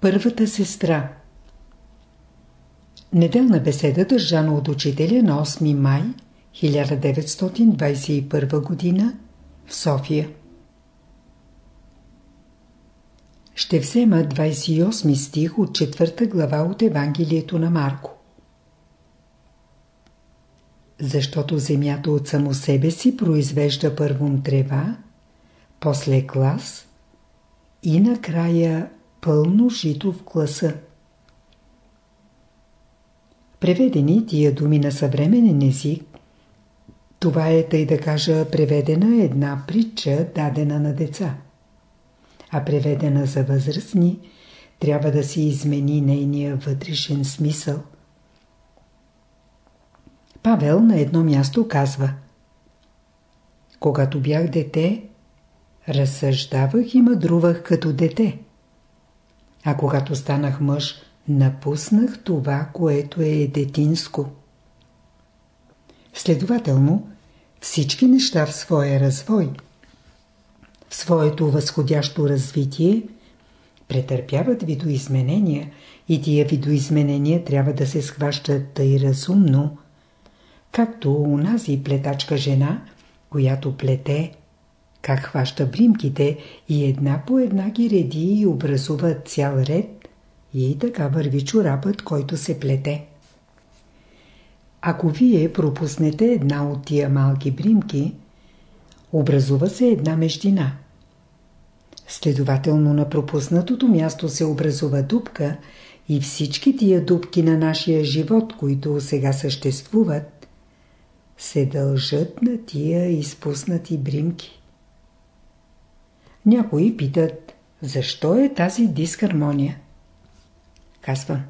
Първата сестра Неделна беседа държана от учителя на 8 май 1921 г. в София. Ще взема 28 стих от 4 глава от Евангелието на Марко. Защото земята от само себе си произвежда първом трева, после клас и накрая пълно жито в класа. Преведени тия думи на съвременен език, това е, тъй да кажа, преведена една притча, дадена на деца. А преведена за възрастни, трябва да се измени нейния вътрешен смисъл. Павел на едно място казва Когато бях дете, разсъждавах и мъдрувах като дете. А когато станах мъж, напуснах това, което е детинско. Следователно, всички неща в своя развой, в своето възходящо развитие, претърпяват видоизменения и тия видоизменения трябва да се схващат тъй разумно, както унази плетачка жена, която плете, как хваща бримките и една по една ги реди и образува цял ред и така върви чорапът, който се плете. Ако вие пропуснете една от тия малки бримки, образува се една мещина. Следователно на пропуснатото място се образува дупка и всички тия дупки на нашия живот, които сега съществуват, се дължат на тия изпуснати бримки. Някои питат, защо е тази дисхармония? Казвам,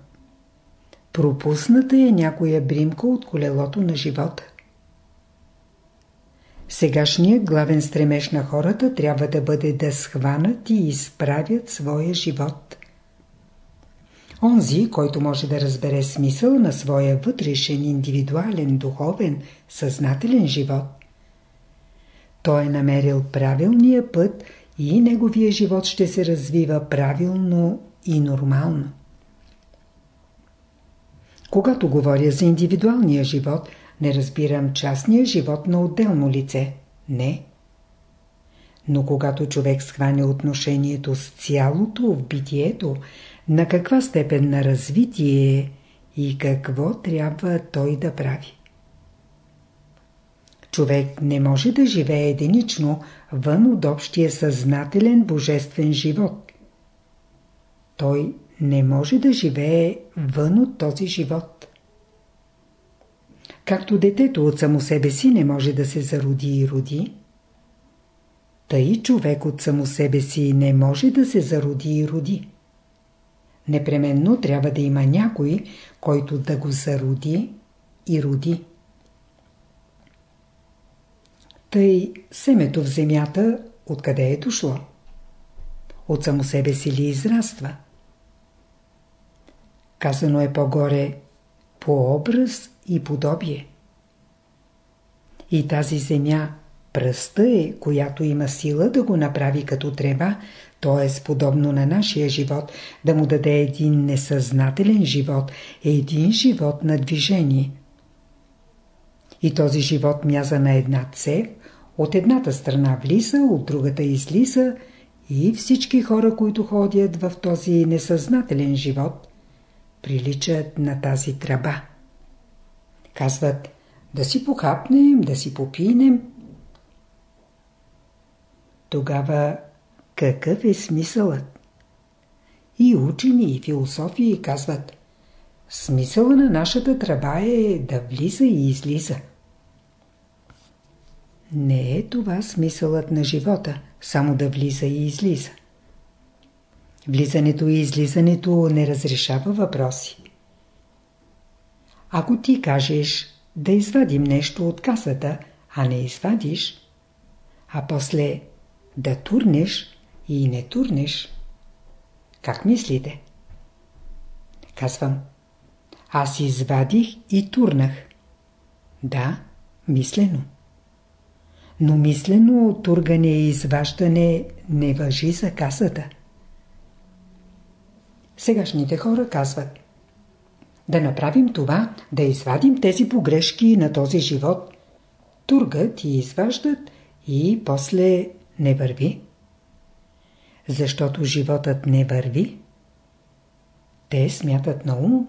пропусната е някоя бримка от колелото на живота. Сегашният главен стремеж на хората трябва да бъде да схванат и изправят своя живот. Онзи, който може да разбере смисъл на своя вътрешен, индивидуален, духовен, съзнателен живот, той е намерил правилния път и неговия живот ще се развива правилно и нормално. Когато говоря за индивидуалния живот, не разбирам частния живот на отделно лице. Не. Но когато човек схване отношението с цялото в битието, на каква степен на развитие и какво трябва той да прави. Човек не може да живее единично вън от общия съзнателен божествен живот. Той не може да живее вън от този живот. Както детето от само себе си не може да се зароди и роди, тъй човек от само себе си не може да се зароди и роди. Непременно трябва да има някой, който да го зароди и роди. Тъй семето в земята откъде е дошло? От само себе си ли израства? Казано е по-горе по образ и подобие. И тази земя пръста е, която има сила да го направи като треба, т.е. подобно на нашия живот, да му даде един несъзнателен живот, един живот на движение. И този живот мяза на една цев, от едната страна влиза, от другата излиза и всички хора, които ходят в този несъзнателен живот, приличат на тази тръба. Казват, да си похапнем, да си попинем. Тогава какъв е смисълът? И учени, и философии казват, смисъла на нашата тръба е да влиза и излиза. Не е това смисълът на живота, само да влиза и излиза. Влизането и излизането не разрешава въпроси. Ако ти кажеш да извадим нещо от касата, а не извадиш, а после да турнеш и не турнеш, как мислите? Казвам, аз извадих и турнах. Да, мислено. Но мислено тургане и изваждане не въжи за касата. Сегашните хора казват Да направим това, да извадим тези погрешки на този живот. Тургат и изваждат и после не върви. Защото животът не върви. Те смятат на ум.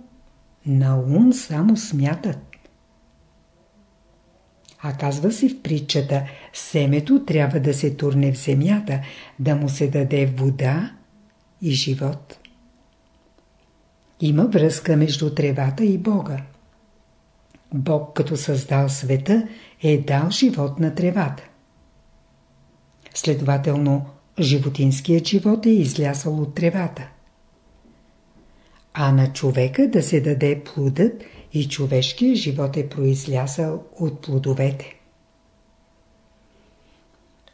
На ум само смятат. А казва се в притчата, семето трябва да се турне в земята, да му се даде вода и живот. Има връзка между тревата и Бога. Бог, като създал света, е дал живот на тревата. Следователно, животинският живот е излязъл от тревата. А на човека да се даде плодът и човешкият живот е произлязал от плодовете.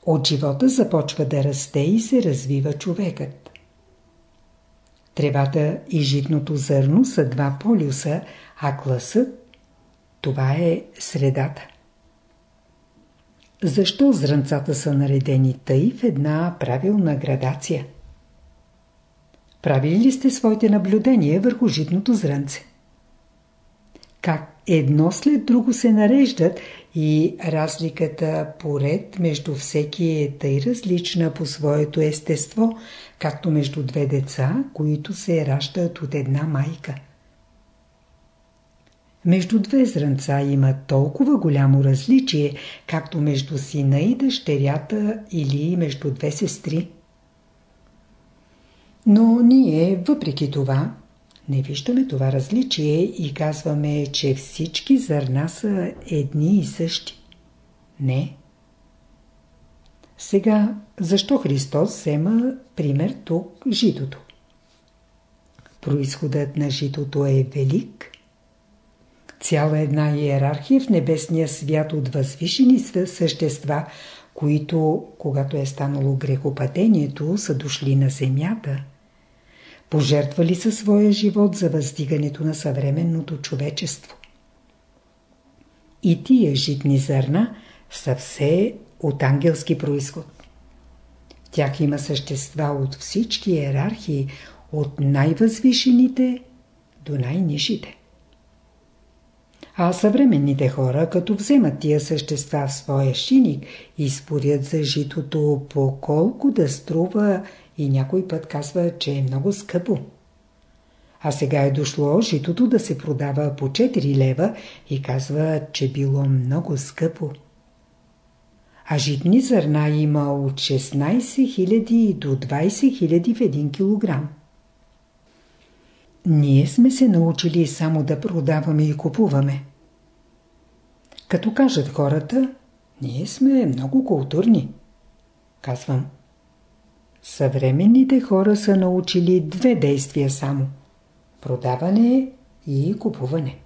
От живота започва да расте и се развива човекът. Тревата и житното зърно са два полюса, а класът – това е средата. Защо зранцата са наредени тъй в една правилна градация? Правили ли сте своите наблюдения върху житното зранце? Как едно след друго се нареждат и разликата поред между всеки е тъй различна по своето естество, както между две деца, които се раждат от една майка. Между две зранца има толкова голямо различие, както между сина и дъщерята или между две сестри. Но ние, въпреки това, не виждаме това различие и казваме, че всички зърна са едни и същи. Не. Сега, защо Христос взема пример тук житото? Произходът на житото е велик. Цяла една иерархия в небесния свят от възвишени същества, които, когато е станало грехопадението, са дошли на земята – пожертвали със своя живот за въздигането на съвременното човечество. И тия житни зърна са все от ангелски происход. В тях има същества от всички иерархии, от най-възвишените до най-нишите. А съвременните хора, като вземат тия същества в своя шиник и спорят за житото по колко да струва и някой път казва, че е много скъпо. А сега е дошло житото да се продава по 4 лева и казва, че било много скъпо. А житни зърна има от 16 000 до 20 000 в 1 килограм. Ние сме се научили само да продаваме и купуваме. Като кажат хората, ние сме много културни. Казвам – Съвременните хора са научили две действия само – продаване и купуване.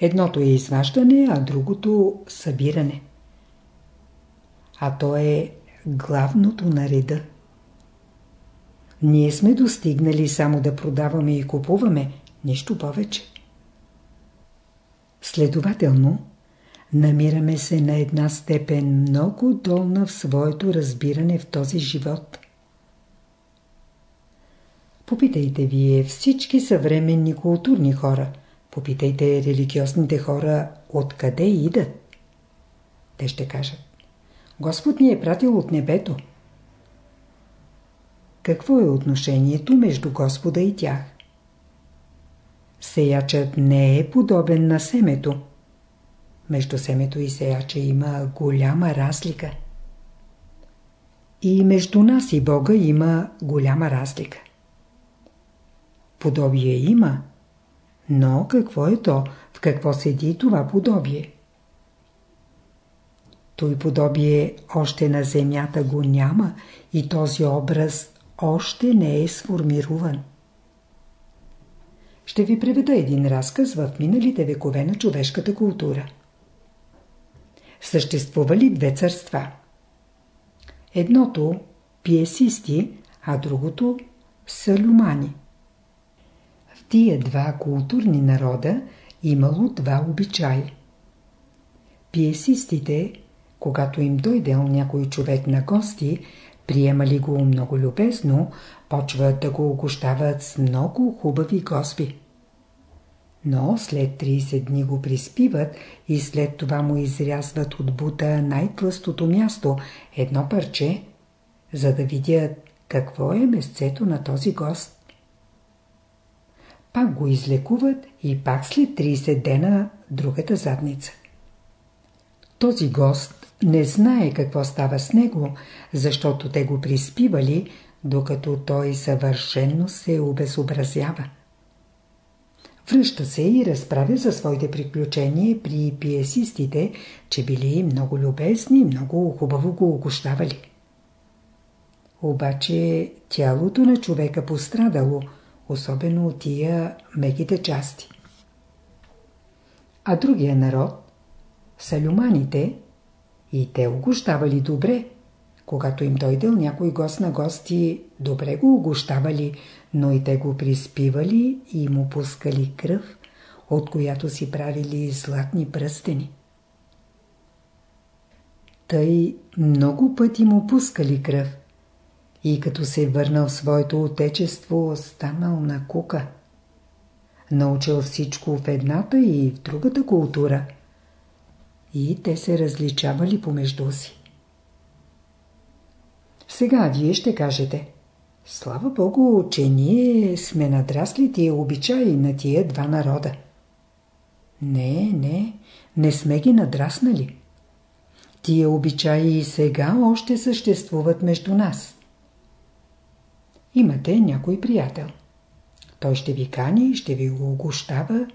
Едното е изваждане, а другото – събиране. А то е главното на реда. Ние сме достигнали само да продаваме и купуваме, нищо повече. Следователно, намираме се на една степен много долна в своето разбиране в този живот. Попитайте вие всички съвременни културни хора. Попитайте религиозните хора откъде идат. Те ще кажат. Господ ни е пратил от небето. Какво е отношението между Господа и тях? Сеячът не е подобен на семето. Между семето и сеяча има голяма разлика. И между нас и Бога има голяма разлика. Подобие има. Но какво е то? В какво седи това подобие? Той подобие още на земята го няма и този образ още не е сформируван. Ще ви преведа един разказ в миналите векове на човешката култура. Съществували две царства. Едното – пиесисти, а другото – салюмани тия два културни народа имало два обичаи. Пиесистите, когато им дойдел някой човек на гости, приемали го много любезно, почват да го огощават с много хубави госби. Но след 30 дни го приспиват и след това му изрязват от бута най-тлъстото място, едно парче, за да видят какво е месцето на този гост. Пак го излекуват и пак след 30 дена другата задница. Този гост не знае какво става с него, защото те го приспивали, докато той съвършенно се обезобразява. Връща се и разправя за своите приключения при пиесистите, че били много любезни и много хубаво го огощавали. Обаче тялото на човека пострадало, особено от тия меките части. А другия народ, салюманите, и те огощавали добре. Когато им дойдел някой гост на гости, добре го огощавали, но и те го приспивали и му пускали кръв, от която си правили златни пръстени. Тъй много пъти му пускали кръв и като се върнал в своето отечество, станал на кука. Научил всичко в едната и в другата култура – и те се различавали помежду си. Сега вие ще кажете Слава Богу, че ние сме надрасли тия обичаи на тия два народа. Не, не, не сме ги надраснали. Тия обичаи и сега още съществуват между нас. Имате някой приятел. Той ще ви кани, ще ви го огощава,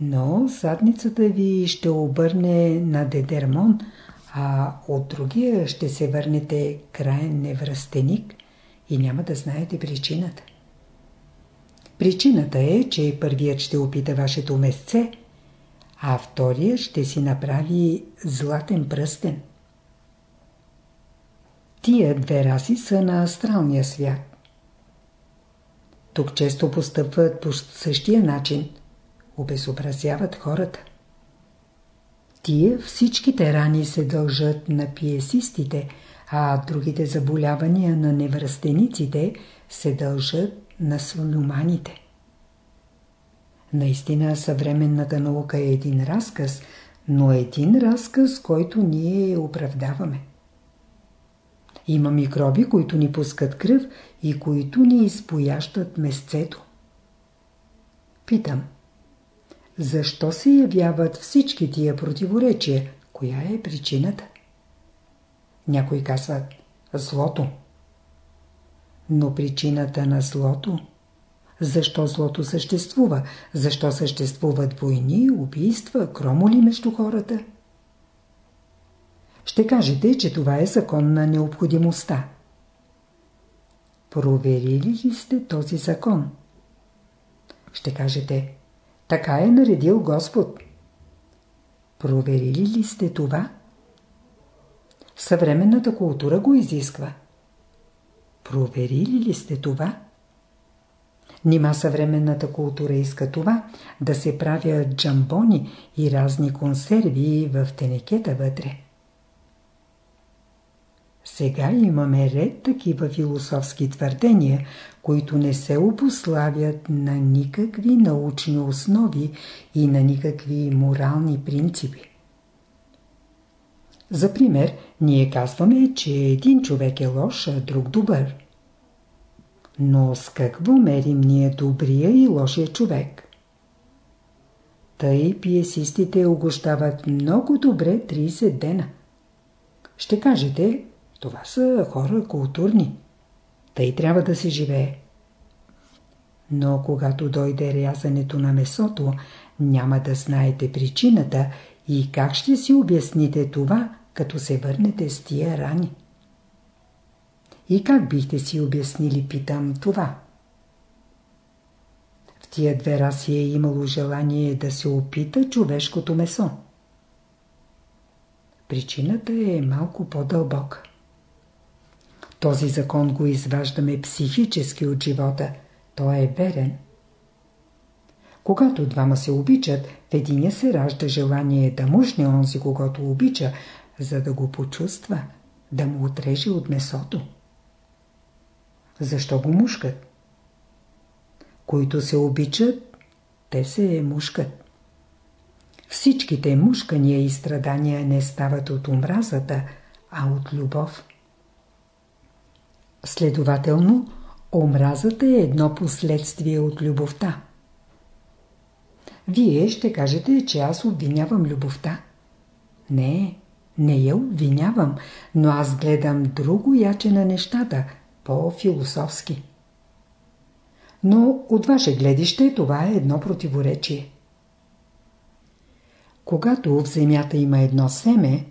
но задницата ви ще обърне на Дедермон, а от другия ще се върнете краен невръстеник и няма да знаете причината. Причината е, че първият ще опита вашето месце, а вторият ще си направи златен пръстен. Тия две раси са на астралния свят. Тук често постъпват по същия начин – обезобразяват хората. Тия всичките рани се дължат на пиесистите, а другите заболявания на невръстениците се дължат на слономаните. Наистина съвременната наука е един разказ, но един разказ, който ние оправдаваме. Има микроби, които ни пускат кръв и които ни изпоящат месцето. Питам – защо се явяват всички тия противоречия? Коя е причината? Някои казват злото. Но причината на злото? Защо злото съществува? Защо съществуват войни, убийства, кромоли между хората? Ще кажете, че това е закон на необходимостта. Проверили ли сте този закон? Ще кажете, така е наредил Господ. Проверили ли сте това? Съвременната култура го изисква. Проверили ли сте това? Нима съвременната култура иска това, да се правят джамбони и разни консерви в тенекета вътре. Сега имаме ред такива философски твърдения, които не се обославят на никакви научни основи и на никакви морални принципи. За пример, ние казваме, че един човек е лош, а друг добър. Но с какво мерим ние добрия и лошия човек? Тъй пиесистите огощават много добре 30 дена. Ще кажете, това са хора културни. Тъй трябва да се живее. Но когато дойде рязането на месото, няма да знаете причината и как ще си обясните това, като се върнете с тия рани. И как бихте си обяснили, питам, това? В тия две раси е имало желание да се опита човешкото месо. Причината е малко по-дълбока. Този закон го изваждаме психически от живота. Той е верен. Когато двама се обичат, в единия се ражда желание да мъжне онзи, когато обича, за да го почувства, да му отреже от месото. Защо го мушкат? Които се обичат, те се мушкат. Всичките мушкания и страдания не стават от омразата, а от любов. Следователно, омразата е едно последствие от любовта. Вие ще кажете, че аз обвинявам любовта. Не, не я обвинявам, но аз гледам друго яче на нещата, по-философски. Но от ваше гледище това е едно противоречие. Когато в земята има едно семе,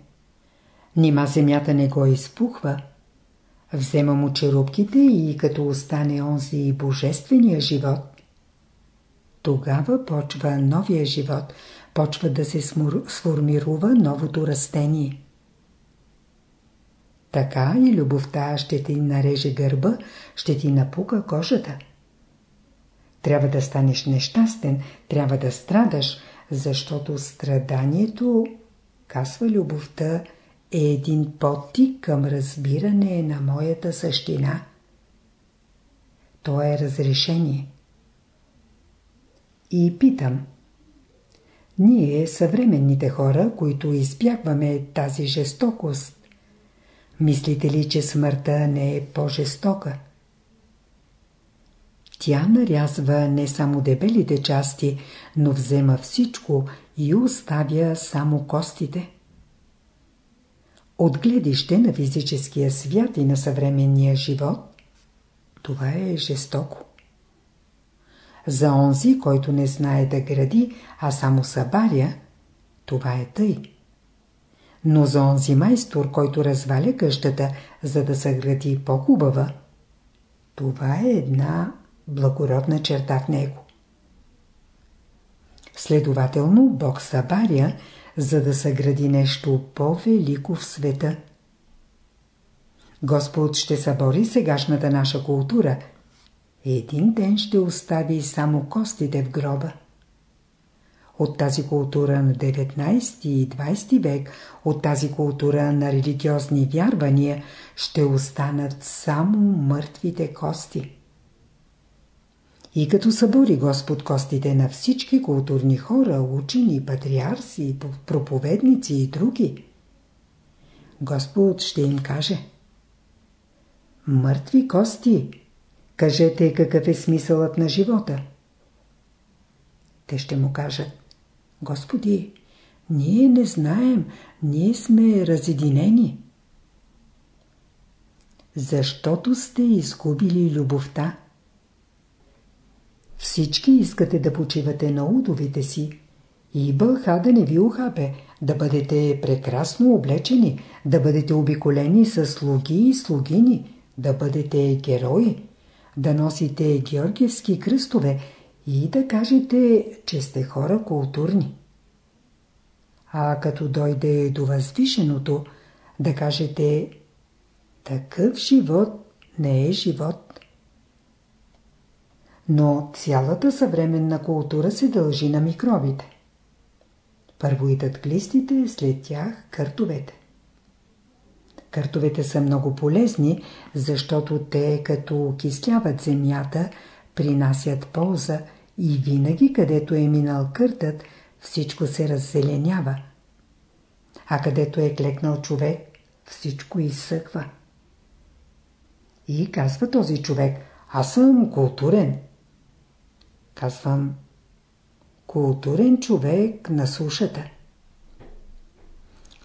нима земята не го изпухва, взема му черупките и като остане онзи божествения живот, тогава почва новия живот, почва да се сформирува новото растение. Така и любовта ще ти нареже гърба, ще ти напука кожата. Трябва да станеш нещастен, трябва да страдаш, защото страданието, казва любовта, е един подтик към разбиране на моята същина. То е разрешение. И питам. Ние, съвременните хора, които избягваме тази жестокост, мислите ли, че смъртта не е по-жестока? Тя нарязва не само дебелите части, но взема всичко и оставя само костите. От гледище на физическия свят и на съвременния живот, това е жестоко. За онзи, който не знае да гради, а само събаря, това е тъй. Но за онзи майстор, който разваля къщата, за да съгради по-хубава, това е една благородна черта в него. Следователно, Бог събаря, за да съгради нещо по-велико в света. Господ ще събори сегашната наша култура – един ден ще остави само костите в гроба. От тази култура на 19 и 20 век, от тази култура на религиозни вярвания, ще останат само мъртвите кости. И като събори Господ костите на всички културни хора, учени, патриарси, проповедници и други, Господ ще им каже Мъртви кости, Кажете какъв е смисълът на живота. Те ще му кажат, Господи, ние не знаем, ние сме разединени. Защото сте изгубили любовта. Всички искате да почивате на удовите си и бълха да не ви ухапе, да бъдете прекрасно облечени, да бъдете обиколени с слуги и слугини, да бъдете герои, да носите георгиевски кръстове и да кажете, че сте хора културни. А като дойде до възвишеното, да кажете такъв живот не е живот. Но цялата съвременна култура се дължи на микробите. Първо идат глистите, след тях къртовете. Картовете са много полезни, защото те, като окисляват земята, принасят полза и винаги, където е минал къртът, всичко се раззеленява. А където е клекнал човек, всичко изсъхва. И казва този човек, аз съм културен. Казвам, културен човек на сушата.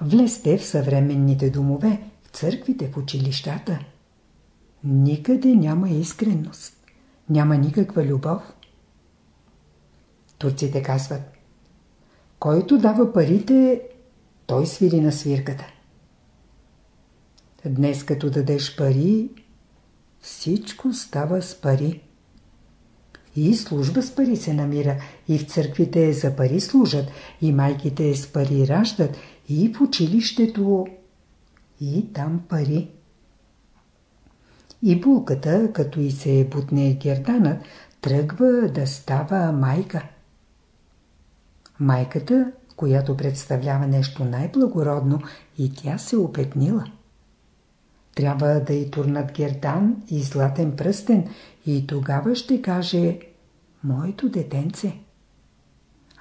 Влезте в съвременните домове, църквите, в училищата. Никъде няма искренност. Няма никаква любов. Турците казват Който дава парите, той свири на свирката. Днес като дадеш пари, всичко става с пари. И служба с пари се намира, и в църквите за пари служат, и майките с пари раждат, и в училището и там пари. И булката, като и се бутне герданът, тръгва да става майка. Майката, която представлява нещо най-благородно, и тя се опетнила. Трябва да й турнат гердан и златен пръстен и тогава ще каже Моето детенце.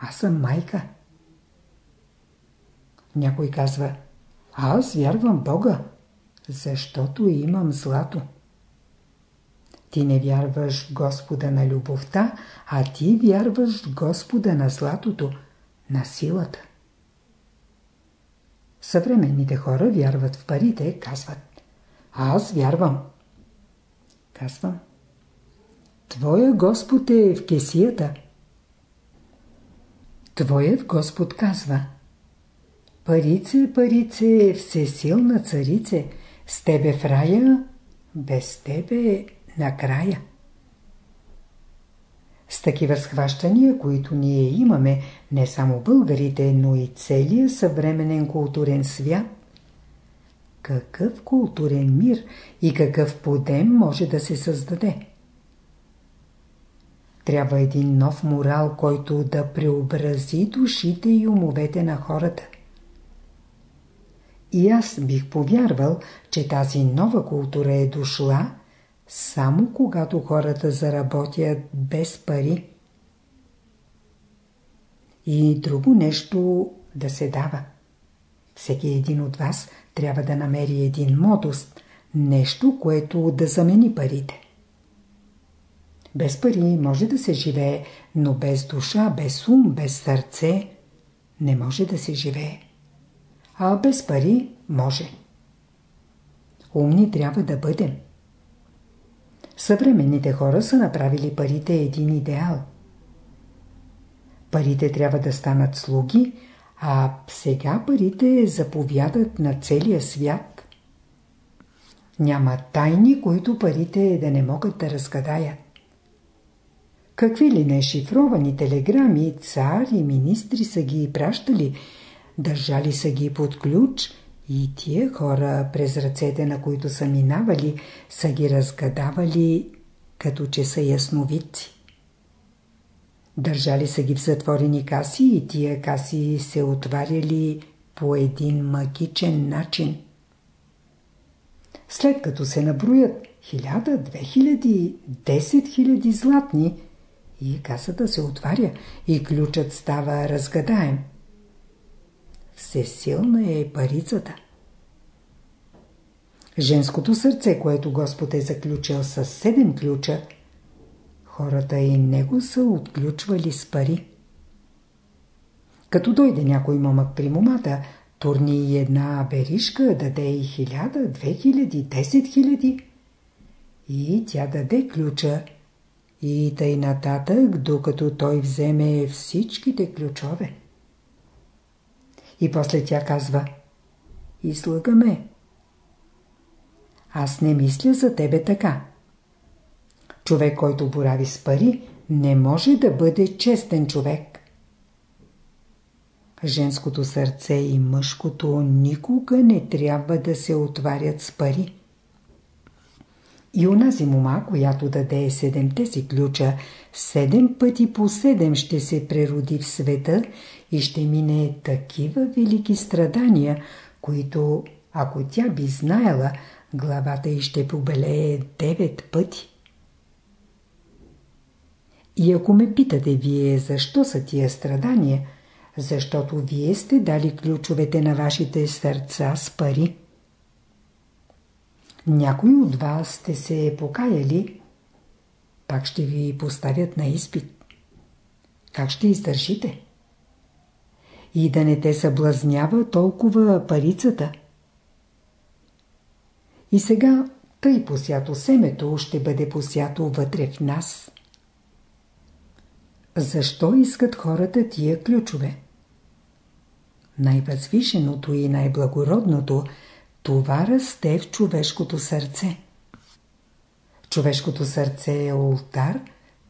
Аз съм майка. Някой казва Аз вярвам Бога, защото имам злато. Ти не вярваш Господа на любовта, а ти вярваш Господа на златото, на силата. Съвременните хора вярват в парите, казват. Аз вярвам. Казвам. Твоя Господ е в кесията. Твоят Господ казва. Парице, парице, всесилна царице, с тебе в рая, без тебе накрая. С такива схващания, които ние имаме, не само българите, но и целият съвременен културен свят, какъв културен мир и какъв подем може да се създаде? Трябва един нов морал, който да преобрази душите и умовете на хората. И аз бих повярвал, че тази нова култура е дошла само когато хората заработят без пари. И друго нещо да се дава. Всеки един от вас трябва да намери един модус, нещо, което да замени парите. Без пари може да се живее, но без душа, без ум, без сърце не може да се живее. А без пари може. Умни трябва да бъдем. Съвременните хора са направили парите един идеал. Парите трябва да станат слуги, а сега парите заповядат на целия свят. Няма тайни, които парите да не могат да разгадаят. Какви ли не шифровани телеграми, цари, министри са ги пращали, държали са ги под ключ и тия хора, през ръцете на които са минавали, са ги разгадавали, като че са ясновидци. Държали са ги в затворени каси и тия каси се отваряли по един магичен начин. След като се наброят хиляда, две хиляди, десет хиляди златни, и касата се отваря и ключът става разгадаем. Всесилна е парицата. Женското сърце, което Господ е заключил с седем ключа, хората и него са отключвали с пари. Като дойде някой момък при момата, турни и една беришка, даде и хиляда, две хиляди, десет хиляди. И тя даде ключа. И тъй нататък, докато той вземе всичките ключове. И после тя казва, излагаме. Аз не мисля за тебе така. Човек, който борави с пари, не може да бъде честен човек. Женското сърце и мъжкото никога не трябва да се отварят с пари. И унази мома, която даде седемте си ключа, седем пъти по седем ще се прероди в света и ще мине такива велики страдания, които, ако тя би знаела, главата й ще побелее девет пъти. И ако ме питате вие защо са тия страдания, защото вие сте дали ключовете на вашите сърца с пари. Някои от вас сте се покаяли, пак ще ви поставят на изпит. Как ще издържите? И да не те съблазнява толкова парицата. И сега тъй посято семето ще бъде посято вътре в нас. Защо искат хората тия ключове? Най-възвишеното и най-благородното това расте в човешкото сърце. Човешкото сърце е олтар,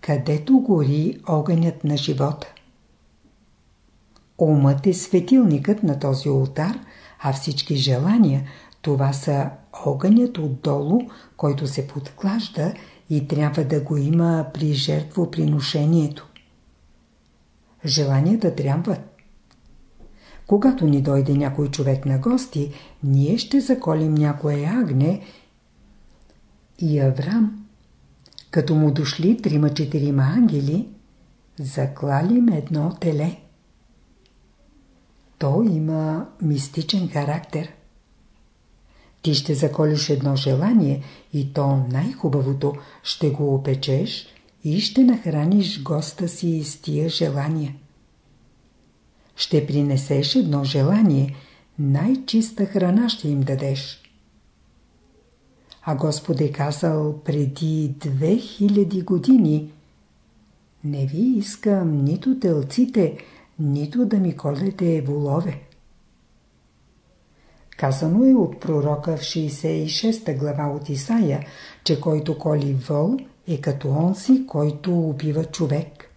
където гори огънят на живота. Умът е светилникът на този олтар, а всички желания – това са огънят отдолу, който се подклажда и трябва да го има при жертвоприношението. Желанията трябват. когато ни дойде някой човек на гости, ние ще заколим някое агне и Аврам, като му дошли трима-четирима ангели, заклалим едно теле. То има мистичен характер. Ти ще заколиш едно желание и то най-хубавото ще го опечеш и ще нахраниш госта си с тия желания. Ще принесеш едно желание, най-чиста храна ще им дадеш. А Господ е казал преди 2000 години Не ви искам нито телците, нито да ми колете волове. Казано е от пророка в 66 глава от Исаия, че който коли вол е като онзи, който убива човек.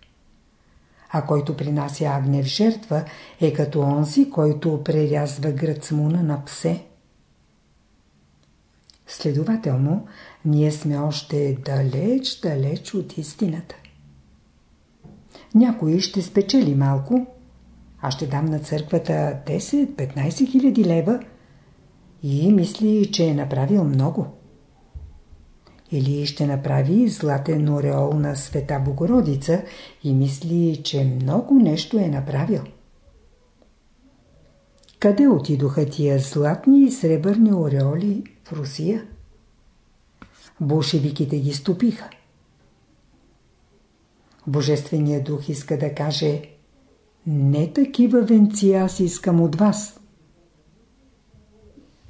А който принася агне в жертва е като онзи, който прерязва гръцмуна на псе. Следователно, ние сме още далеч, далеч от истината. Някой ще спечели малко, аз ще дам на църквата 10-15 хиляди лева и мисли, че е направил много. Или ще направи златен ореол на света Богородица и мисли, че много нещо е направил. Къде отидоха тия златни и сребърни ореоли в Русия? Болшевиките ги стопиха. Божественият дух иска да каже Не такива венци аз искам от вас.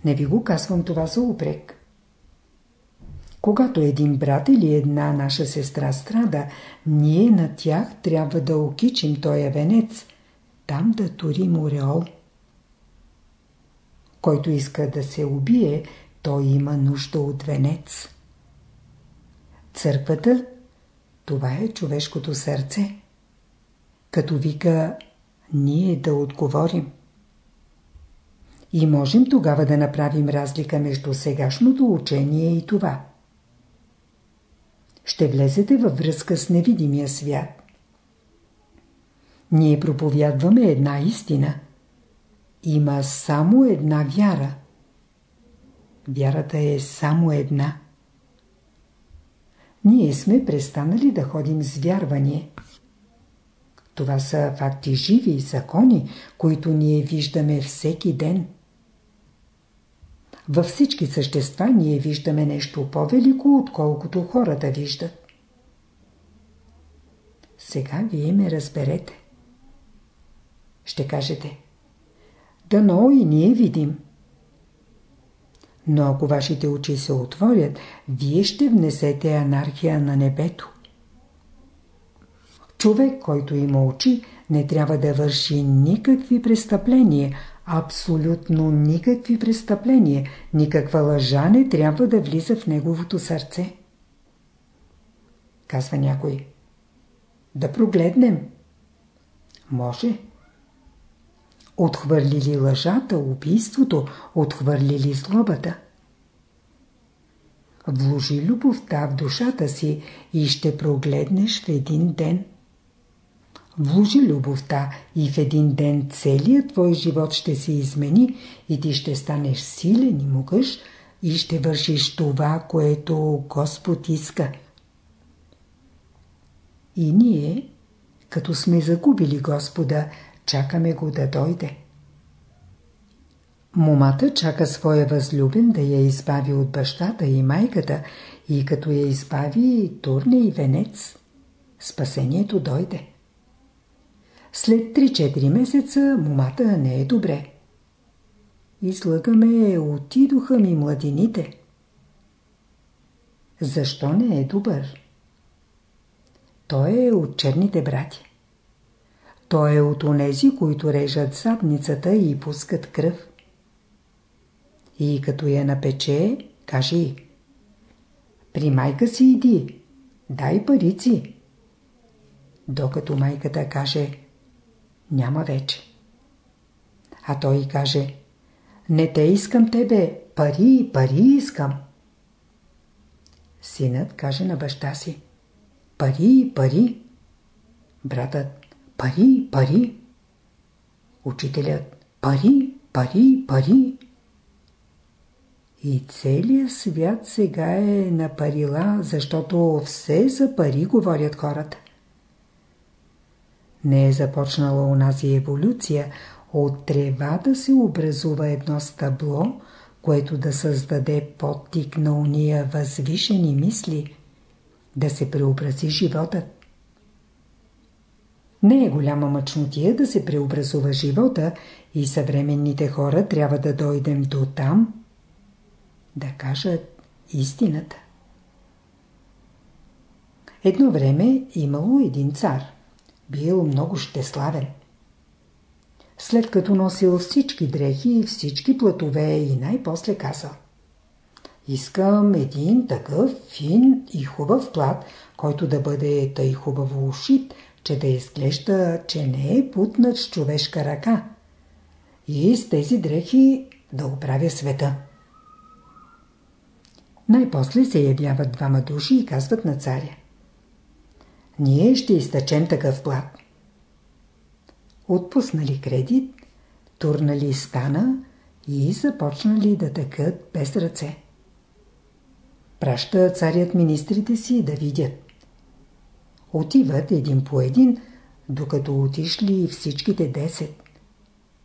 Не ви го казвам това за упрек. Когато един брат или една наша сестра страда, ние на тях трябва да окичим този венец, там да турим ореол. Който иска да се убие, той има нужда от венец. Църквата – това е човешкото сърце. Като вика, ние да отговорим. И можем тогава да направим разлика между сегашното учение и това. Ще влезете във връзка с невидимия свят. Ние проповядваме една истина. Има само една вяра. Вярата е само една. Ние сме престанали да ходим с вярване. Това са факти живи, закони, които ние виждаме всеки ден. Във всички същества ние виждаме нещо по-велико, отколкото хората виждат. Сега вие ме разберете. Ще кажете. Дано и ние видим. Но ако вашите очи се отворят, вие ще внесете анархия на небето. Човек, който има очи, не трябва да върши никакви престъпления, абсолютно никакви престъпления, никаква лъжа не трябва да влиза в неговото сърце. Казва някой. Да прогледнем. Може. Отхвърлили лъжата, убийството, отхвърлили злобата. Вложи любовта в душата си и ще прогледнеш в един ден. Вложи любовта и в един ден целият твой живот ще се измени и ти ще станеш силен и могъж и ще вършиш това, което Господ иска. И ние, като сме загубили Господа, чакаме го да дойде. Момата чака своя възлюбен да я избави от бащата и майката и като я избави турне и венец, спасението дойде. След 3-4 месеца момата не е добре. Излъгаме, отидоха ми младините. Защо не е добър? Той е от черните брати. Той е от онези, които режат задницата и пускат кръв. И като я напече, кажи При майка си иди, дай парици. Докато майката каже няма вече. А той каже, не те искам тебе, пари, пари искам. Синът каже на баща си, пари, пари. Братът, пари, пари. Учителят, Пари, пари, пари. И целият свят сега е на парила, защото все за пари говорят хората. Не е започнала унази еволюция от трева да се образува едно стъбло, което да създаде подтик на уния възвишени мисли, да се преобрази животът. Не е голяма мъчнотия да се преобразува живота и съвременните хора трябва да дойдем до там, да кажат истината. Едно време имало един цар. Бил много щеславен. След като носил всички дрехи всички платове и най-после казал Искам един такъв фин и хубав плат, който да бъде тъй хубаво ушит, че да изглежда, че не е путнат с човешка ръка. И с тези дрехи да оправя света. Най-после се явяват двама души и казват на царя. Ние ще изтъчем такъв плат. Отпуснали кредит, турнали стана и започнали да тъкат без ръце. Праща царят министрите си да видят. Отиват един по един, докато отишли всичките 10.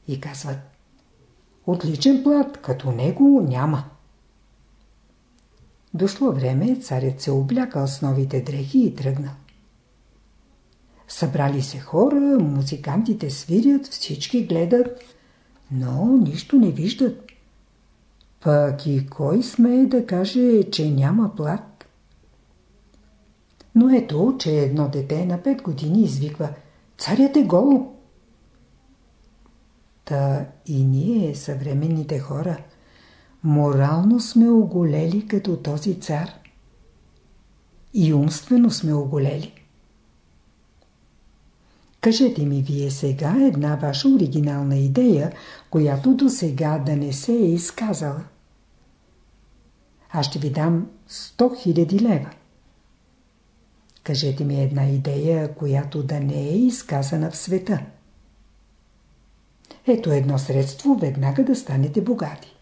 И казват Отличен плат, като него няма. Дошло време, царят се облякал с новите дрехи и тръгнал. Събрали се хора, музикантите свирят, всички гледат, но нищо не виждат. Пък и кой смее да каже, че няма плат? Но ето, че едно дете на 5 години извиква «Царят е голо!» Та и ние, съвременните хора, морално сме оголели като този цар. И умствено сме оголели. Кажете ми вие сега една ваша оригинална идея, която до сега да не се е изказала. Аз ще ви дам 100 000 лева. Кажете ми една идея, която да не е изказана в света. Ето едно средство веднага да станете богати.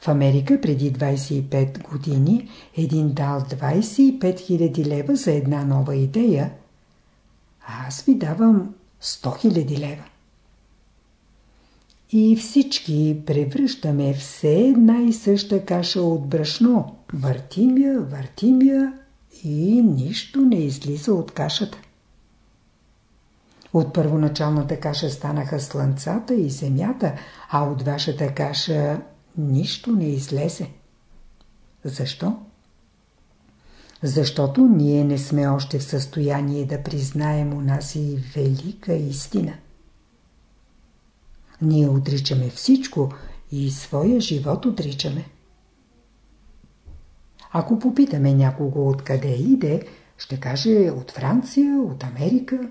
В Америка преди 25 години един дал 25 000 лева за една нова идея – аз ви давам 100 000 лева. И всички превръщаме все една и съща каша от брашно. Въртим я, въртим я и нищо не излиза от кашата. От първоначалната каша станаха слънцата и земята, а от вашата каша нищо не излезе. Защо? Защото ние не сме още в състояние да признаем унази велика истина. Ние отричаме всичко и своя живот отричаме. Ако попитаме някого откъде иде, ще каже от Франция, от Америка.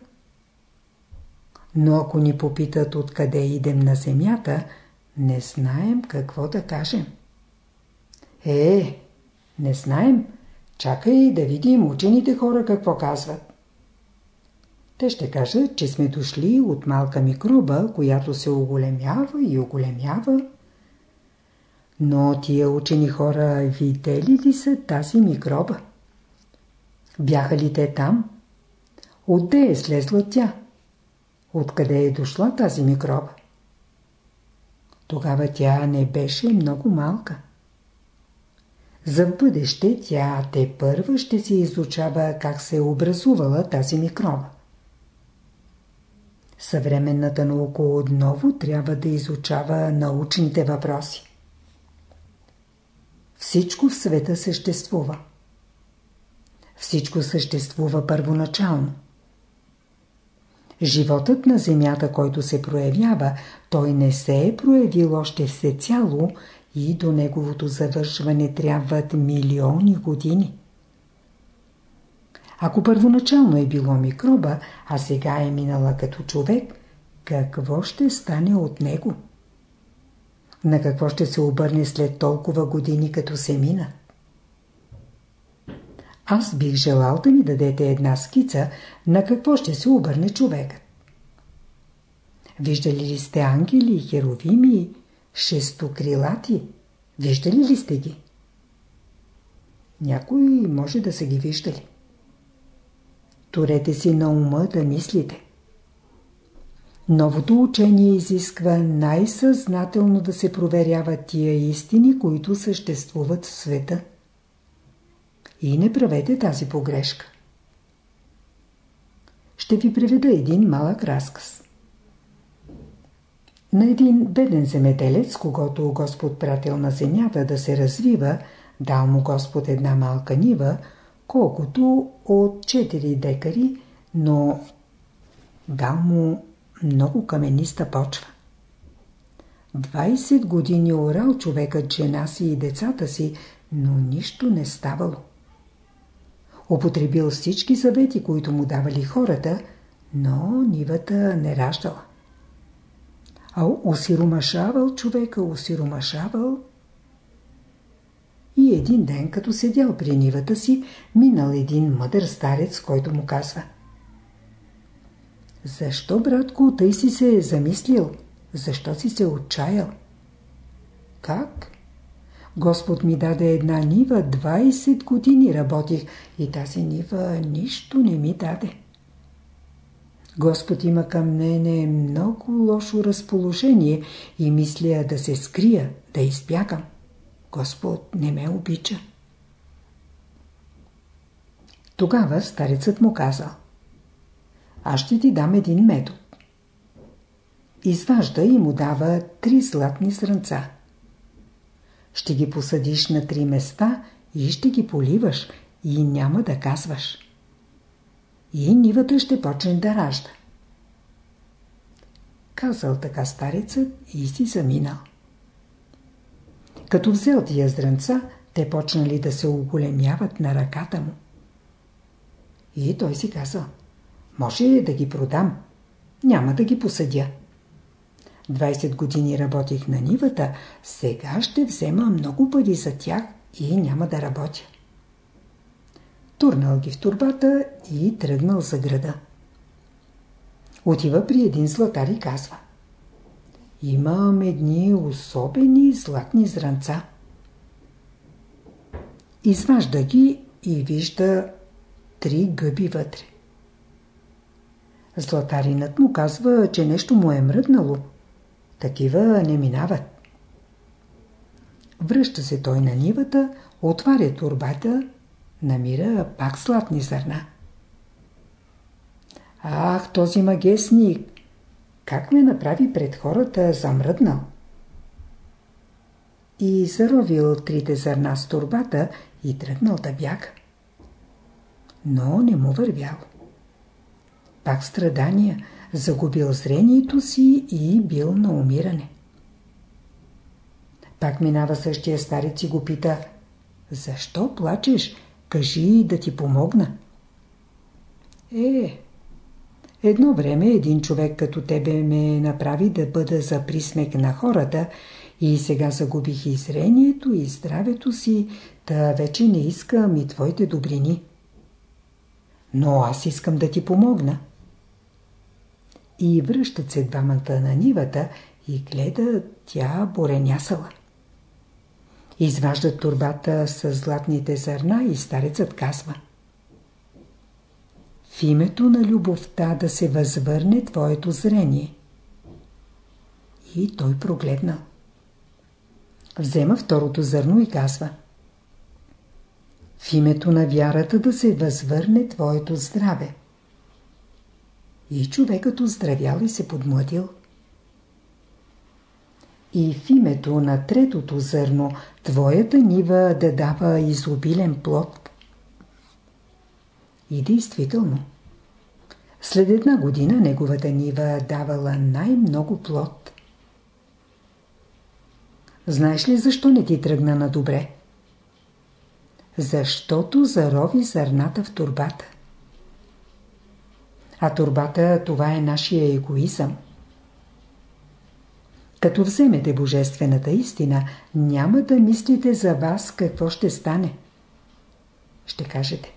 Но ако ни попитат откъде идем на земята, не знаем какво да кажем. Е, не знаем, Чакай да видим учените хора какво казват. Те ще кажат, че сме дошли от малка микроба, която се оголемява и оголемява. Но тия учени хора видели ли са тази микроба? Бяха ли те там? Отде е слезла тя? Откъде е дошла тази микроба? Тогава тя не беше много малка. За в бъдеще тя те първа ще се изучава как се е образувала тази микроба. Съвременната наука отново трябва да изучава научните въпроси. Всичко в света съществува. Всичко съществува първоначално. Животът на Земята, който се проявява, той не се е проявил още всецяло и до неговото завършване трябват милиони години. Ако първоначално е било микроба, а сега е минала като човек, какво ще стане от него? На какво ще се обърне след толкова години, като се мина? Аз бих желал да ми дадете една скица на какво ще се обърне човекът. Виждали ли сте ангели, херовими, шестокрилати? Виждали ли сте ги? Някои може да са ги виждали. Турете си на ума да мислите. Новото учение изисква най-съзнателно да се проверяват тия истини, които съществуват в света. И не правете тази погрешка. Ще ви приведа един малък разказ. На един беден земеделец, когато Господ пратил на земята да се развива, дал му Господ една малка нива, колкото от 4 декари, но дал му много камениста почва. 20 години орал човекът жена си и децата си, но нищо не ставало. Употребил всички съвети, които му давали хората, но нивата не раждала. А усиромашавал човека, усиромашавал. И един ден, като седял при нивата си, минал един мъдър старец, който му казва Защо, братко, тъй си се замислил? Защо си се отчаял? Как? Господ ми даде една нива, 20 години работих и тази нива нищо не ми даде. Господ има към мене много лошо разположение и мисля да се скрия, да избягам. Господ не ме обича. Тогава старецът му казал Аз ще ти дам един метод. Изважда и му дава три златни срънца. Ще ги посадиш на три места и ще ги поливаш и няма да казваш. И нивата ще почне да ражда. Казал така старецът и си заминал. Като взел тия зранца, те почнали да се оголемяват на ръката му. И той си казал, може да ги продам, няма да ги посъдя. 20 години работих на нивата, сега ще взема много пари за тях и няма да работя. Турнал ги в турбата и тръгнал за града. Отива при един златар и казва Имам едни особени златни зранца. Изважда ги и вижда три гъби вътре. Златаринът му казва, че нещо му е мръднало – такива не минават. Връща се той на нивата, отваря турбата, намира пак златни зърна. Ах, този магесник! Как ме направи пред хората замръднал? И заровил трите зърна с турбата и тръгнал да бяга. Но не му вървял. Пак страдания, загубил зрението си и бил на умиране. Пак минава същия старец и го пита Защо плачеш? Кажи да ти помогна. Е, едно време един човек като тебе ме направи да бъда за присмек на хората и сега загубих и зрението и здравето си, та вече не искам и твоите добрини. Но аз искам да ти помогна. И връщат се двамата на нивата и гледат тя боренясала. Изваждат турбата с златните зърна и старецът казва В името на любовта да се възвърне твоето зрение. И той прогледнал. Взема второто зърно и казва В името на вярата да се възвърне твоето здраве. И човекът оздравял и се подмладил. И в името на третото зърно, твоята нива да дава изобилен плод. И действително, след една година неговата нива давала най-много плод. Знаеш ли защо не ти тръгна на добре? Защото зарови зърната в турбата. А турбата това е нашия егоизъм. Като вземете божествената истина, няма да мислите за вас какво ще стане. Ще кажете.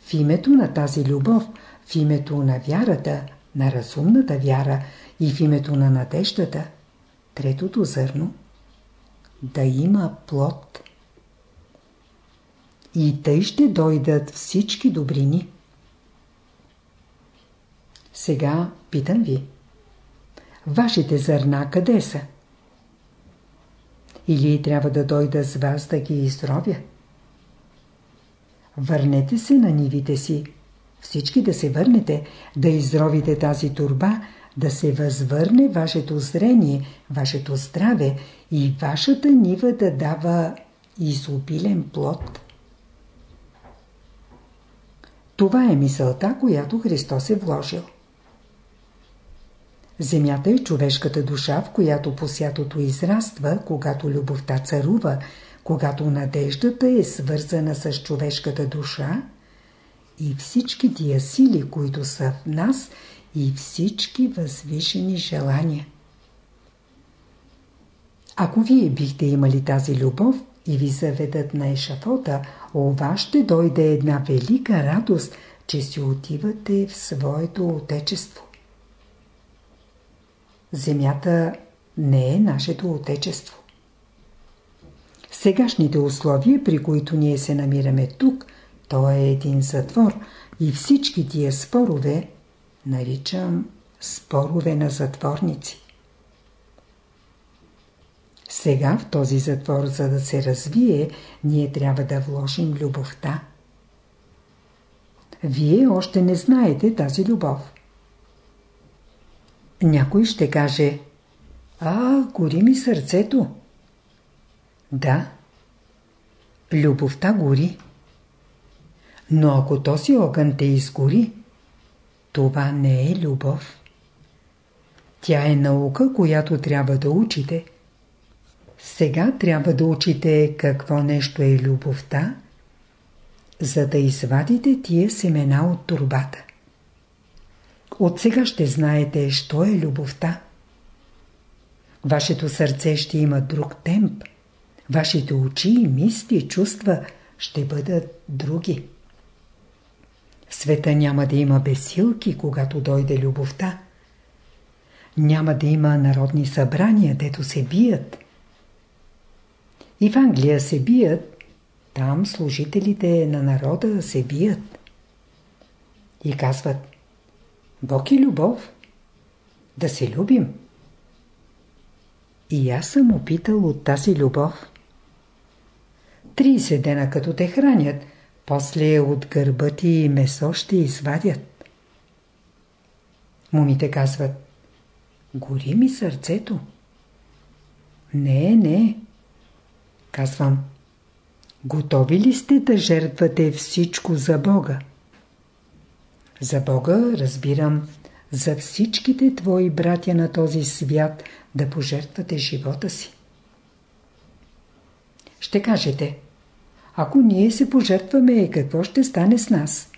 В името на тази любов, в името на вярата, на разумната вяра и в името на надеждата, третото зърно, да има плод. И тъй ще дойдат всички добрини. Сега питам ви. Вашите зърна къде са? Или трябва да дойда с вас да ги изробя? Върнете се на нивите си. Всички да се върнете, да изровите тази турба, да се възвърне вашето зрение, вашето здраве и вашата нива да дава изобилен плод. Това е мисълта, която Христос е вложил. Земята е човешката душа, в която посятото израства, когато любовта царува, когато надеждата е свързана с човешката душа и всички тия сили, които са в нас и всички възвишени желания. Ако вие бихте имали тази любов и ви заведат на ешафота, о вас ще дойде една велика радост, че си отивате в своето отечество. Земята не е нашето отечество. Сегашните условия, при които ние се намираме тук, то е един затвор и всички тия спорове наричам спорове на затворници. Сега в този затвор, за да се развие, ние трябва да вложим любовта. Вие още не знаете тази любов. Някой ще каже, а, гори ми сърцето. Да, любовта гори. Но ако този огън те изгори, това не е любов. Тя е наука, която трябва да учите. Сега трябва да учите какво нещо е любовта, за да извадите тия семена от турбата. От сега ще знаете, що е любовта. Вашето сърце ще има друг темп. Вашите очи, мисли, чувства ще бъдат други. Света няма да има бесилки, когато дойде любовта. Няма да има народни събрания, дето се бият. И в Англия се бият, там служителите на народа се бият. И казват, Бог и любов, да се любим. И аз съм опитал от тази любов. 30 дена като те хранят, после от гърба ти месо ще извадят. Мумите казват, гори ми сърцето. Не, не. Казвам, готови ли сте да жертвате всичко за Бога? За Бога разбирам за всичките твои братя на този свят да пожертвате живота си. Ще кажете, ако ние се пожертваме, какво ще стане с нас?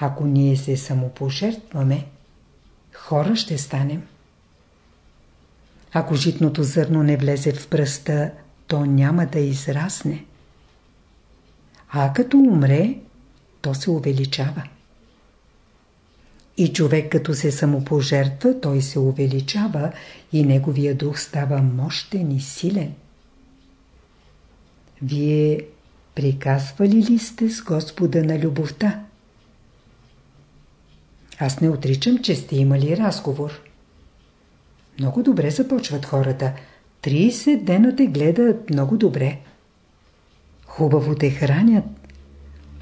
Ако ние се самопожертваме, хора ще станем. Ако житното зърно не влезе в пръста, то няма да израсне. А като умре, то се увеличава. И човек като се самопожертва, той се увеличава и неговия дух става мощен и силен. Вие приказвали ли сте с Господа на любовта? Аз не отричам, че сте имали разговор. Много добре започват хората. 30 дена те гледат много добре. Хубаво те хранят.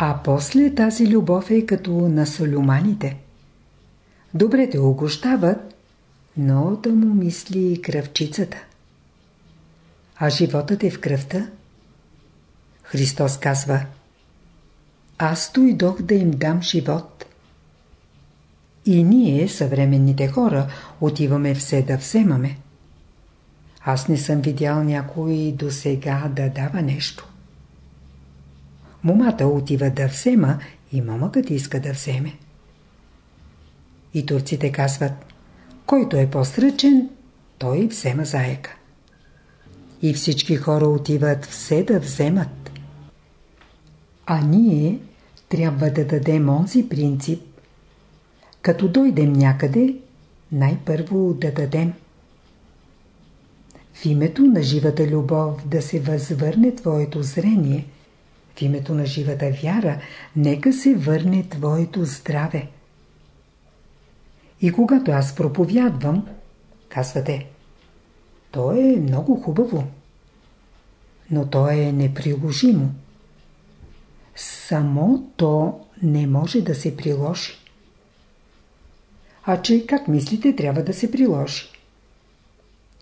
А после тази любов е като на солюманите. Добре те огощават, но да му мисли кръвчицата. А животът е в кръвта. Христос казва Аз дойдох да им дам живот. И ние, съвременните хора, отиваме все да вземаме. Аз не съм видял някой до сега да дава нещо. Момата отива да взема и момъкът иска да вземе. И турците казват, който е по-сръчен, той взема заека. И всички хора отиват все да вземат. А ние трябва да дадем онзи принцип, Като дойдем някъде, най-първо да дадем. В името на живата любов да се възвърне твоето зрение, в името на живата вяра, нека се върне твоето здраве. И когато аз проповядвам, казвате, то е много хубаво, но то е неприложимо. Само то не може да се приложи. А че, как мислите, трябва да се приложи?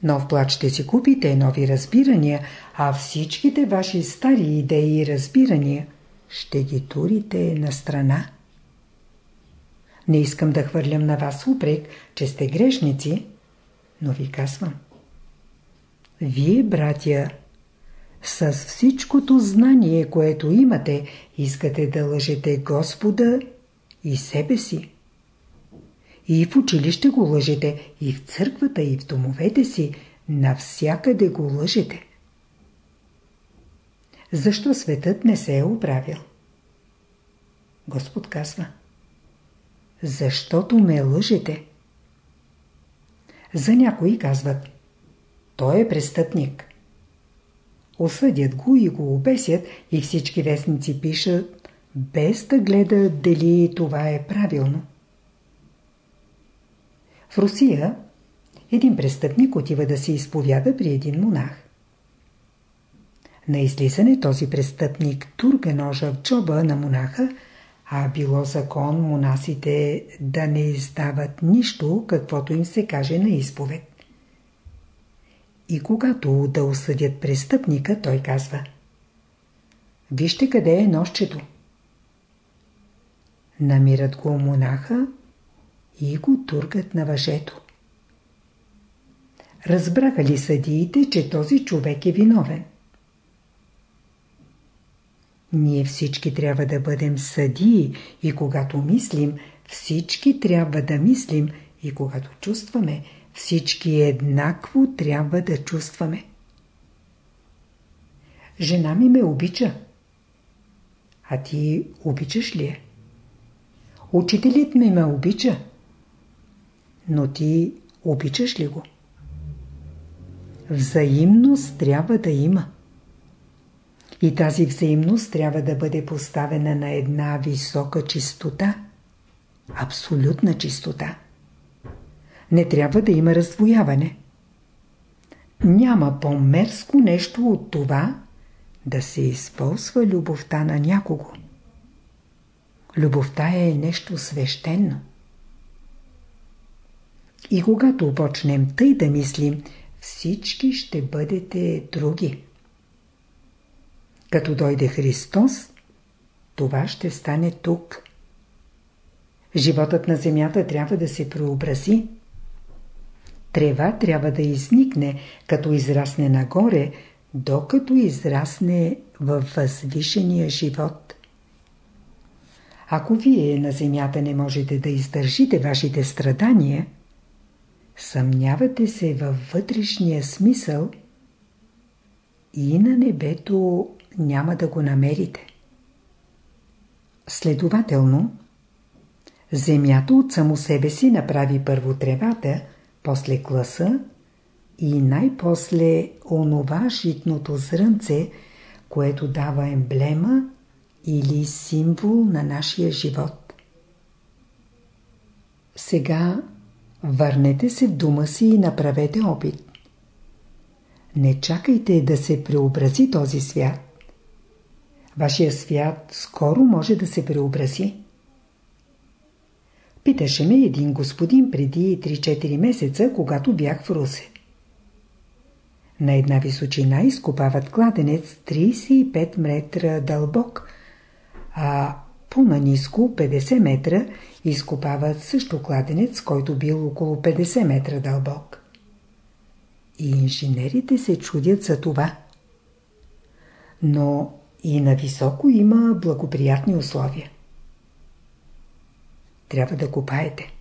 Нов плат ще си купите, нови разбирания, а всичките ваши стари идеи и разбирания ще ги турите на страна. Не искам да хвърлям на вас упрек, че сте грешници, но ви казвам. Вие, братя, с всичкото знание, което имате, искате да лъжете Господа и себе си. И в училище го лъжете, и в църквата, и в домовете си, навсякъде го лъжете. Защо светът не се е оправил? Господ казва Защото ме лъжете. За някои казват Той е престъпник. Осъдят го и го обесят и всички вестници пишат без да гледат дали това е правилно. В Русия един престъпник отива да се изповяда при един монах. На излизане този престъпник турка ножа в джоба на монаха, а било закон монасите да не издават нищо, каквото им се каже на изповед. И когато да осъдят престъпника, той казва Вижте къде е нощчето. Намират го монаха и го тургат на въжето. Разбраха ли съдиите, че този човек е виновен? Ние всички трябва да бъдем съдии и когато мислим, всички трябва да мислим и когато чувстваме, всички еднакво трябва да чувстваме. Жена ми ме обича. А ти обичаш ли я? Учителят ми ме обича. Но ти обичаш ли го? Взаимност трябва да има. И тази взаимност трябва да бъде поставена на една висока чистота. Абсолютна чистота. Не трябва да има раздвояване. Няма по-мерзко нещо от това да се използва любовта на някого. Любовта е нещо свещено. И когато почнем тъй да мислим, всички ще бъдете други. Като дойде Христос, това ще стане тук. Животът на земята трябва да се преобрази. Трева трябва да изникне, като израсне нагоре, докато израсне във възвишения живот. Ако вие на земята не можете да издържите вашите страдания, съмнявате се във вътрешния смисъл и на небето няма да го намерите. Следователно, земята от само себе си направи първо тревата, после класа и най-после онова житното зрънце, което дава емблема или символ на нашия живот. Сега върнете се в дума си и направете опит. Не чакайте да се преобрази този свят. Вашия свят скоро може да се преобрази. Питаше ме един господин преди 3-4 месеца, когато бях в Русе. На една височина изкопават кладенец 35 метра дълбок, а по-наниско 50 метра изкопават също кладенец, който бил около 50 метра дълбок. И инженерите се чудят за това. Но и на високо има благоприятни условия. Трябва да копаете.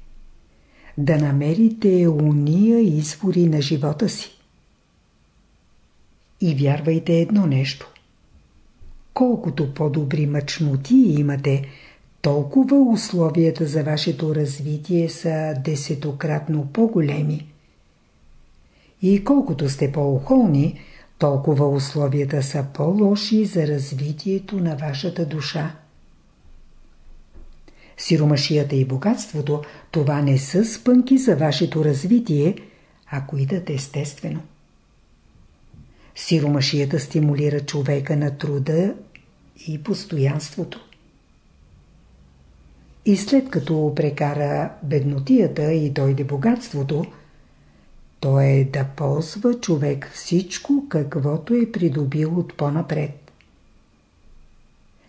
Да намерите уния извори на живота си. И вярвайте едно нещо. Колкото по-добри мъчноти имате, толкова условията за вашето развитие са десетократно по-големи. И колкото сте по-охолни, толкова условията са по-лоши за развитието на вашата душа. Сиромашията и богатството, това не са спънки за вашето развитие, ако идат естествено. Сиромашията стимулира човека на труда и постоянството. И след като прекара беднотията и дойде богатството, то е да ползва човек всичко, каквото е придобил от по-напред.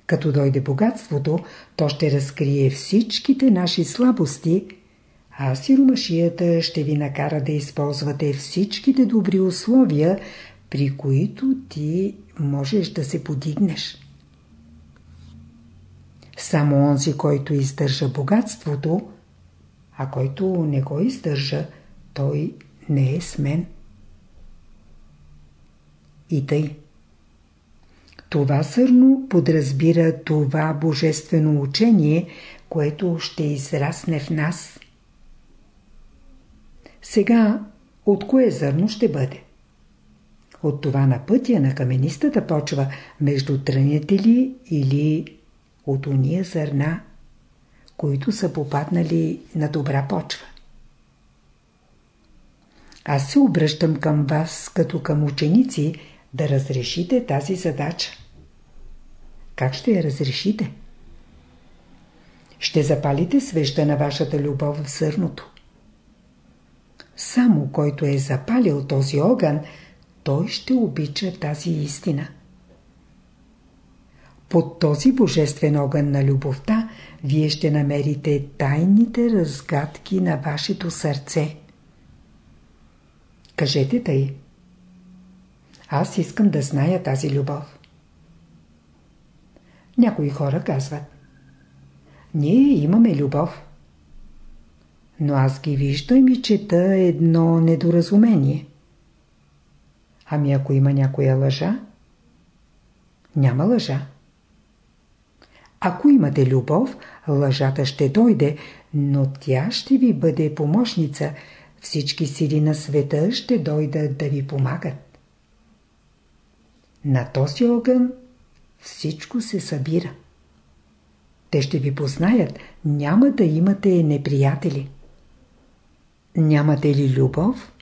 Като дойде богатството, то ще разкрие всичките наши слабости, а сиромашията ще ви накара да използвате всичките добри условия, при които ти можеш да се подигнеш. Само онзи, който издържа богатството, а който не го издържа, той не е с мен. И тъй. Това сърно подразбира това божествено учение, което ще израсне в нас. Сега, от кое зърно ще бъде? От това на пътя на каменистата почва между тръните ли или от уния зърна, които са попаднали на добра почва. Аз се обръщам към вас като към ученици да разрешите тази задача. Как ще я разрешите? Ще запалите свеща на вашата любов в зърното. Само който е запалил този огън, той ще обича тази истина. Под този божествен огън на любовта вие ще намерите тайните разгадки на вашето сърце. Кажете тъй. Аз искам да зная тази любов. Някои хора казват. Ние имаме любов. Но аз ги виждам и чета едно недоразумение. Ами ако има някоя лъжа? Няма лъжа. Ако имате любов, лъжата ще дойде, но тя ще ви бъде помощница. Всички сили на света ще дойдат да ви помагат. На този огън всичко се събира. Те ще ви познаят, няма да имате неприятели. Нямате ли любов?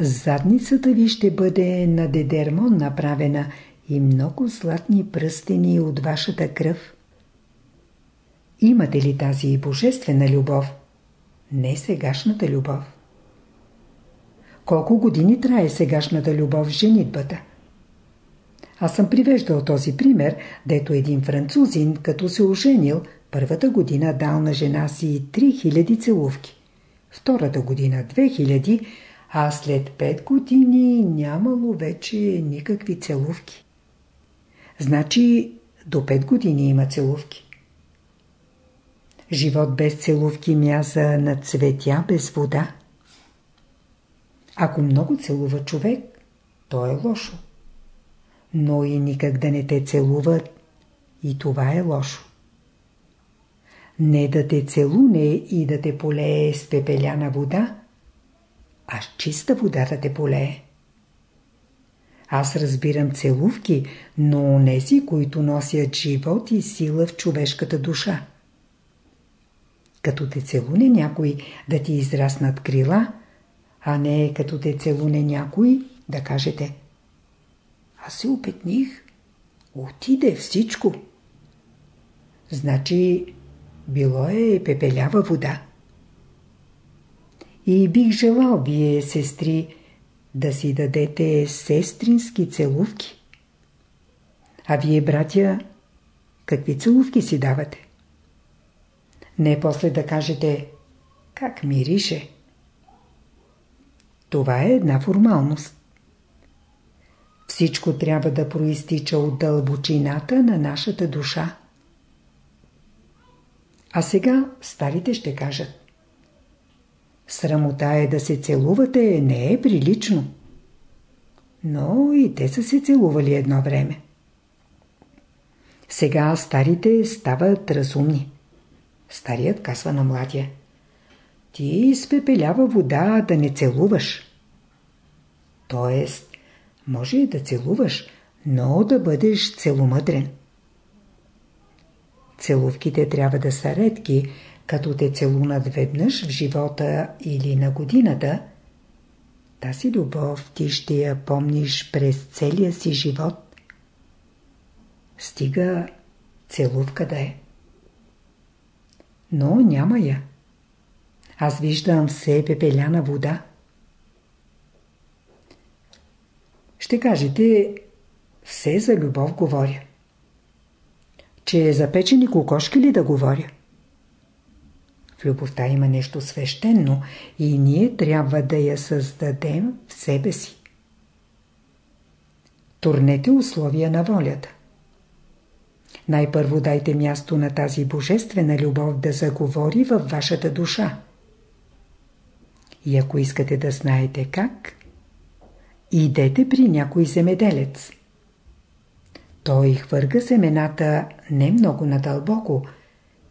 Задницата ви ще бъде на дедермон направена и много златни пръстени от вашата кръв. Имате ли тази божествена любов? Не сегашната любов. Колко години трае сегашната любов в женитбата? Аз съм привеждал този пример, дето един французин, като се оженил, първата година дал на жена си 3000 целувки, втората година 2000, а след 5 години нямало вече никакви целувки. Значи до 5 години има целувки. Живот без целувки мяза на цветя без вода. Ако много целува човек, то е лошо. Но и никак да не те целуват, и това е лошо. Не да те целуне и да те полее с пепеляна вода, а с чиста вода да те полее. Аз разбирам целувки, но онези, които носят живот и сила в човешката душа. Като те целуне някой да ти израснат крила, а не като те целуне някой да кажете Аз се опетних, отиде всичко. Значи било е пепелява вода. И бих желал вие, сестри, да си дадете сестрински целувки. А вие, братя, какви целувки си давате? Не после да кажете как мирише. Това е една формалност. Всичко трябва да проистича от дълбочината на нашата душа. А сега старите ще кажат. Срамота е да се целувате, не е прилично. Но и те са се целували едно време. Сега старите стават разумни. Старият казва на младия. Ти с пепелява вода да не целуваш. Тоест, може да целуваш, но да бъдеш целомъдрен. Целувките трябва да са редки, като те целунат веднъж в живота или на годината. Тази любов ти ще я помниш през целия си живот. Стига целувка да е. Но няма я. Аз виждам все пепеляна вода. Ще кажете, все за любов говоря. Че е за печени кокошки ли да говоря? Любовта има нещо свещено и ние трябва да я създадем в себе си. Турнете условия на волята. Най-първо дайте място на тази божествена любов да заговори във вашата душа. И ако искате да знаете как, идете при някой земеделец. Той хвърга семената не много надълбоко,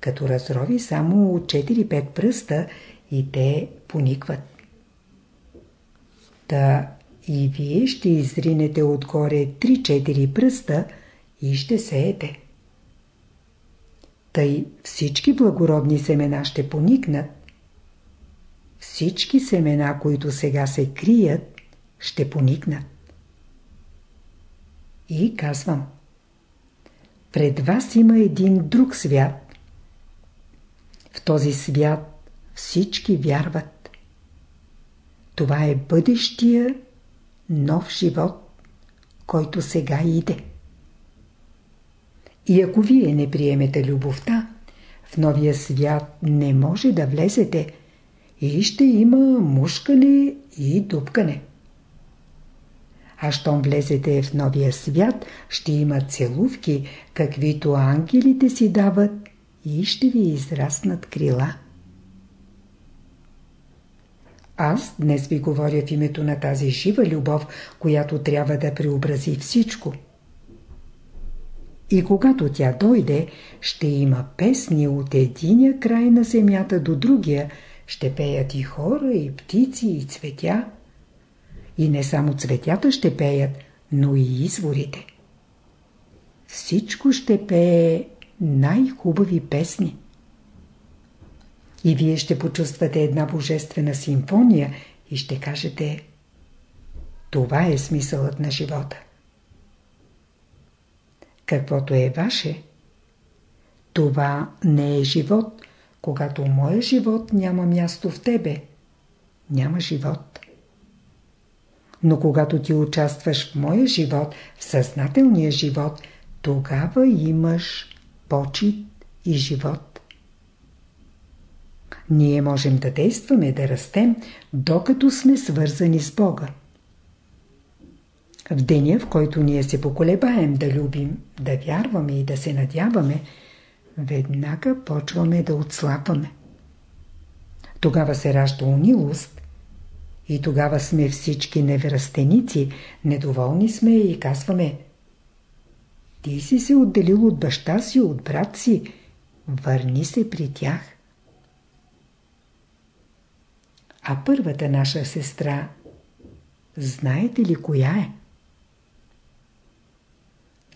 като разрови само 4-5 пръста и те поникват. Та и вие ще изринете отгоре 3-4 пръста и ще сеете. Тъй всички благородни семена ще поникнат. Всички семена, които сега се крият, ще поникнат. И казвам. Пред вас има един друг свят. В този свят всички вярват. Това е бъдещия нов живот, който сега иде. И ако вие не приемете любовта, в новия свят не може да влезете и ще има мушкане и дупкане. А щом влезете в новия свят, ще има целувки, каквито ангелите си дават и ще ви израснат крила. Аз днес ви говоря в името на тази жива любов, която трябва да преобрази всичко – и когато тя дойде, ще има песни от единия край на земята до другия. Ще пеят и хора, и птици, и цветя. И не само цветята ще пеят, но и изворите. Всичко ще пее най-хубави песни. И вие ще почувствате една божествена симфония и ще кажете Това е смисълът на живота каквото е ваше. Това не е живот. Когато моя живот няма място в тебе, няма живот. Но когато ти участваш в моя живот, в съзнателния живот, тогава имаш почет и живот. Ние можем да действаме, да растем, докато сме свързани с Бога. В деня, в който ние се поколебаем да любим, да вярваме и да се надяваме, веднага почваме да отслабваме. Тогава се ражда унилост и тогава сме всички невръстеници, недоволни сме и казваме Ти си се отделил от баща си, от брат си, върни се при тях. А първата наша сестра, знаете ли коя е?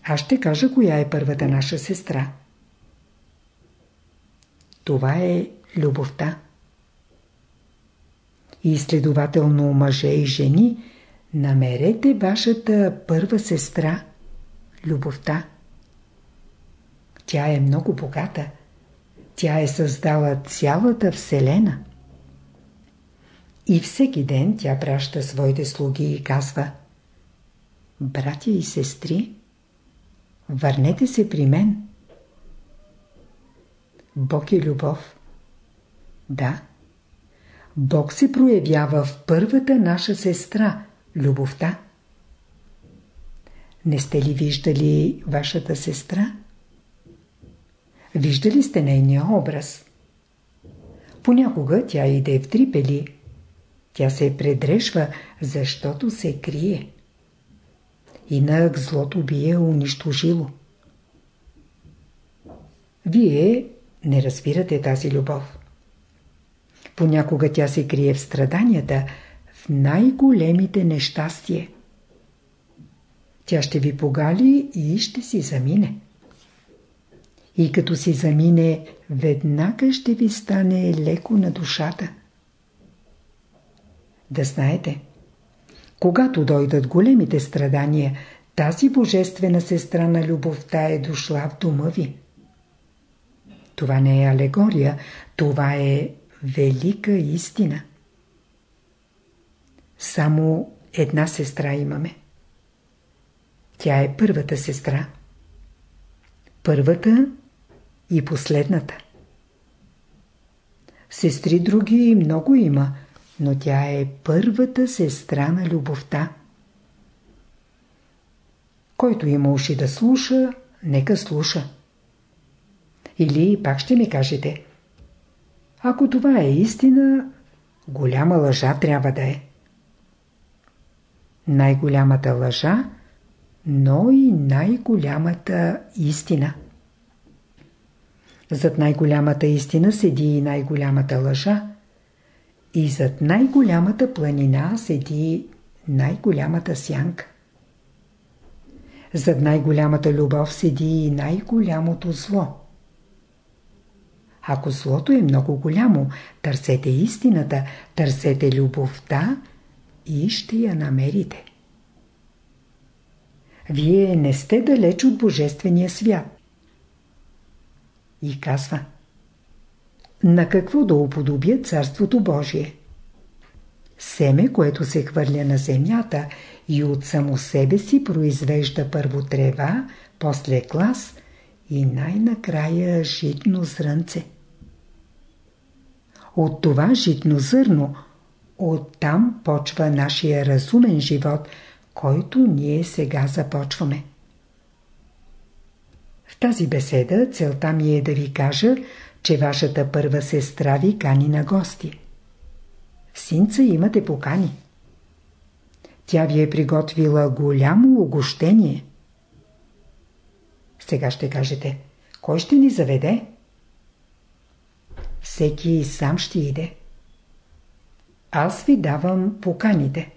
Аз ще кажа коя е първата наша сестра. Това е любовта. И следователно мъже и жени, намерете вашата първа сестра – любовта. Тя е много богата. Тя е създала цялата Вселена. И всеки ден тя праща своите слуги и казва Братя и сестри, Върнете се при мен. Бог е любов. Да. Бог се проявява в първата наша сестра – любовта. Не сте ли виждали вашата сестра? Виждали сте нейния образ? Понякога тя иде в трипели. Тя се предрешва, защото се крие. Инак злото би е унищожило. Вие не разбирате тази любов. Понякога тя се крие в страданията, в най-големите нещастие. Тя ще ви погали и ще си замине. И като си замине, веднага ще ви стане леко на душата. Да знаете, когато дойдат големите страдания, тази божествена сестра на любовта е дошла в дома ви. Това не е алегория, това е велика истина. Само една сестра имаме. Тя е първата сестра. Първата и последната. Сестри други много има, но тя е първата сестра на любовта. Който има уши да слуша, нека слуша. Или пак ще ми кажете, ако това е истина, голяма лъжа трябва да е. Най-голямата лъжа, но и най-голямата истина. Зад най-голямата истина седи и най-голямата лъжа. И зад най-голямата планина седи най-голямата сянка. Зад най-голямата любов седи и най-голямото зло. Ако злото е много голямо, търсете истината, търсете любовта и ще я намерите. Вие не сте далеч от Божествения свят. И казва На какво да уподобя Царството Божие? Семе, което се хвърля на земята и от само себе си произвежда първо трева, после клас и най-накрая житно зрънце. От това житно зърно, оттам почва нашия разумен живот, който ние сега започваме. В тази беседа целта ми е да ви кажа, че вашата първа сестра ви кани на гости. В синца имате покани. Тя ви е приготвила голямо огощение. Сега ще кажете, кой ще ни заведе? Всеки сам ще иде. Аз ви давам поканите.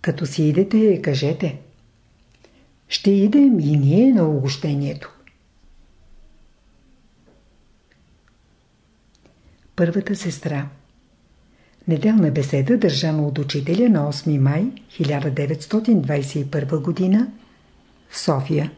Като си идете, кажете. Ще идем и ние на огощението. Първата сестра Неделна беседа, държана от учителя на 8 май 1921 г. в София.